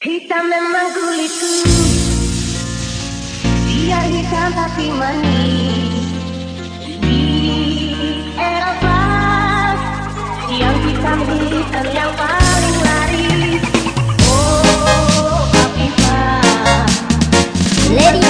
Hitam memang kulitku Biar hitam tapi manis. Di era pas Yang hitam hitam yang paling laris. Oh, Afifah lady.